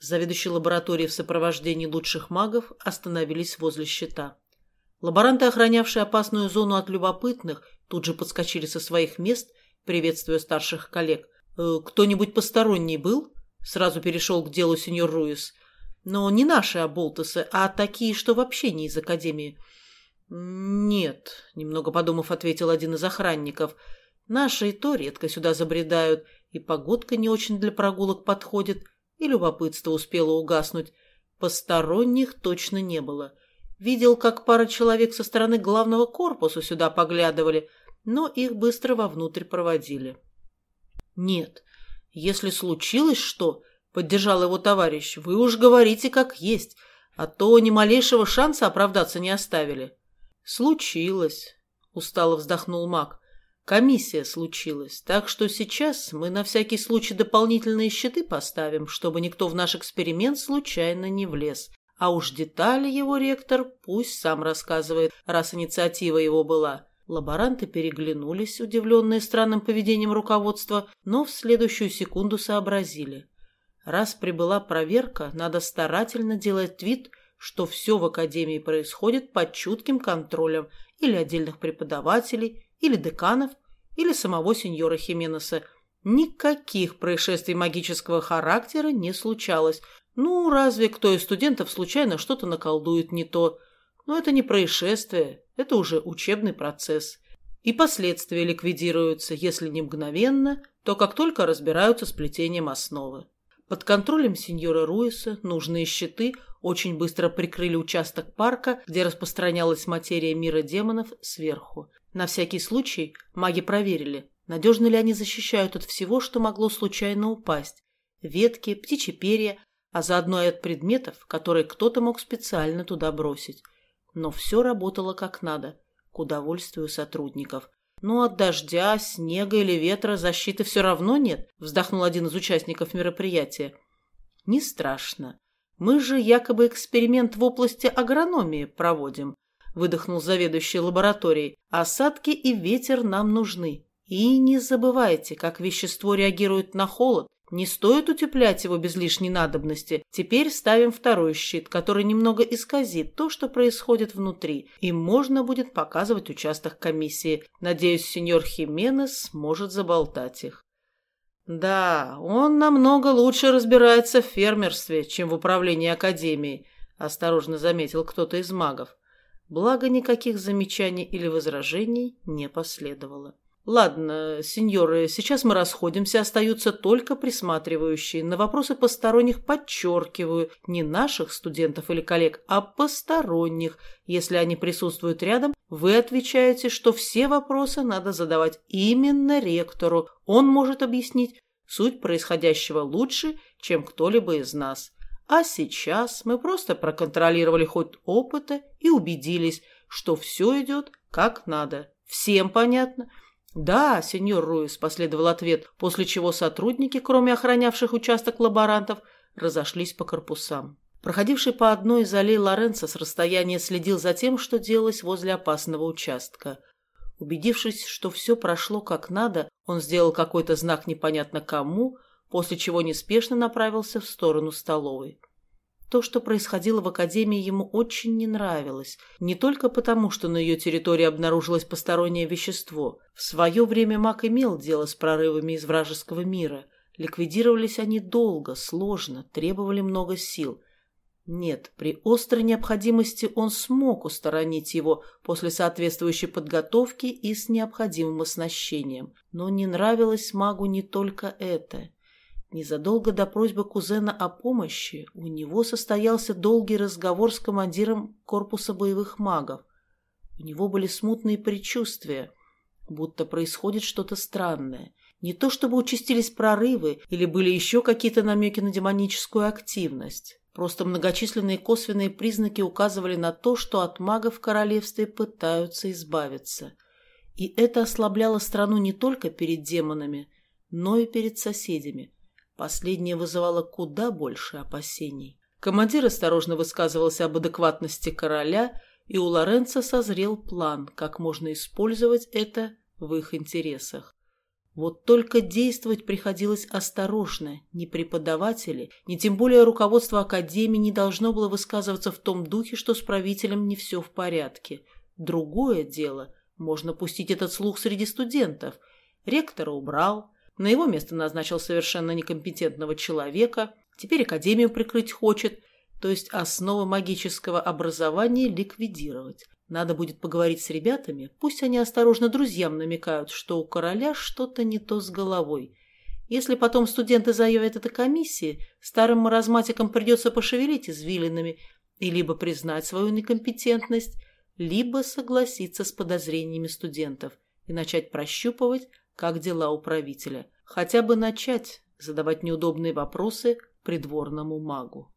Заведующий лабораторией в сопровождении лучших магов остановились возле щита. Лаборанты, охранявшие опасную зону от любопытных, тут же подскочили со своих мест, приветствуя старших коллег. «Э, «Кто-нибудь посторонний был?» Сразу перешел к делу сеньор Руис. «Но не наши оболтусы, а такие, что вообще не из Академии». «Нет», — немного подумав, ответил один из охранников. «Наши и то редко сюда забредают, и погодка не очень для прогулок подходит и любопытство успело угаснуть. Посторонних точно не было. Видел, как пара человек со стороны главного корпуса сюда поглядывали, но их быстро вовнутрь проводили. «Нет, если случилось что, — поддержал его товарищ, — вы уж говорите как есть, а то ни малейшего шанса оправдаться не оставили». «Случилось», — устало вздохнул маг. Комиссия случилась, так что сейчас мы на всякий случай дополнительные щиты поставим, чтобы никто в наш эксперимент случайно не влез. А уж детали его ректор пусть сам рассказывает, раз инициатива его была. Лаборанты переглянулись, удивленные странным поведением руководства, но в следующую секунду сообразили. Раз прибыла проверка, надо старательно делать вид, что все в Академии происходит под чутким контролем или отдельных преподавателей, или деканов, или самого сеньора Хименеса. Никаких происшествий магического характера не случалось. Ну, разве кто из студентов случайно что-то наколдует не то. Но это не происшествие, это уже учебный процесс. И последствия ликвидируются, если не мгновенно, то как только разбираются с плетением основы. Под контролем сеньора Руиса нужные щиты очень быстро прикрыли участок парка, где распространялась материя мира демонов, сверху. На всякий случай маги проверили, надежно ли они защищают от всего, что могло случайно упасть. Ветки, птичьи перья, а заодно и от предметов, которые кто-то мог специально туда бросить. Но все работало как надо, к удовольствию сотрудников. «Ну, от дождя, снега или ветра защиты все равно нет», вздохнул один из участников мероприятия. «Не страшно. Мы же якобы эксперимент в области агрономии проводим выдохнул заведующий лабораторией. «Осадки и ветер нам нужны. И не забывайте, как вещество реагирует на холод. Не стоит утеплять его без лишней надобности. Теперь ставим второй щит, который немного исказит то, что происходит внутри, и можно будет показывать участок комиссии. Надеюсь, сеньор Хименес сможет заболтать их. Да, он намного лучше разбирается в фермерстве, чем в управлении академией, осторожно заметил кто-то из магов. Благо, никаких замечаний или возражений не последовало. «Ладно, сеньоры, сейчас мы расходимся, остаются только присматривающие. На вопросы посторонних подчеркиваю, не наших студентов или коллег, а посторонних. Если они присутствуют рядом, вы отвечаете, что все вопросы надо задавать именно ректору. Он может объяснить суть происходящего лучше, чем кто-либо из нас. А сейчас мы просто проконтролировали ход опыта и убедились, что все идет как надо. Всем понятно? Да, сеньор Руис, последовал ответ, после чего сотрудники, кроме охранявших участок лаборантов, разошлись по корпусам. Проходивший по одной из аллей Лоренцо с расстояния следил за тем, что делалось возле опасного участка. Убедившись, что все прошло как надо, он сделал какой-то знак непонятно кому – после чего неспешно направился в сторону столовой. То, что происходило в академии, ему очень не нравилось. Не только потому, что на ее территории обнаружилось постороннее вещество. В свое время маг имел дело с прорывами из вражеского мира. Ликвидировались они долго, сложно, требовали много сил. Нет, при острой необходимости он смог устранить его после соответствующей подготовки и с необходимым оснащением. Но не нравилось магу не только это – Незадолго до просьбы кузена о помощи у него состоялся долгий разговор с командиром корпуса боевых магов. У него были смутные предчувствия, будто происходит что-то странное. Не то чтобы участились прорывы или были еще какие-то намеки на демоническую активность. Просто многочисленные косвенные признаки указывали на то, что от магов в королевстве пытаются избавиться. И это ослабляло страну не только перед демонами, но и перед соседями – Последнее вызывало куда больше опасений. Командир осторожно высказывался об адекватности короля, и у Лоренца созрел план, как можно использовать это в их интересах. Вот только действовать приходилось осторожно. Ни преподаватели, ни тем более руководство Академии не должно было высказываться в том духе, что с правителем не все в порядке. Другое дело, можно пустить этот слух среди студентов. Ректора убрал, на его место назначил совершенно некомпетентного человека, теперь Академию прикрыть хочет, то есть основы магического образования ликвидировать. Надо будет поговорить с ребятами, пусть они осторожно друзьям намекают, что у короля что-то не то с головой. Если потом студенты заявят это комиссии, старым маразматикам придется пошевелить извилинами и либо признать свою некомпетентность, либо согласиться с подозрениями студентов и начать прощупывать, как дела у правителя. Хотя бы начать задавать неудобные вопросы придворному магу.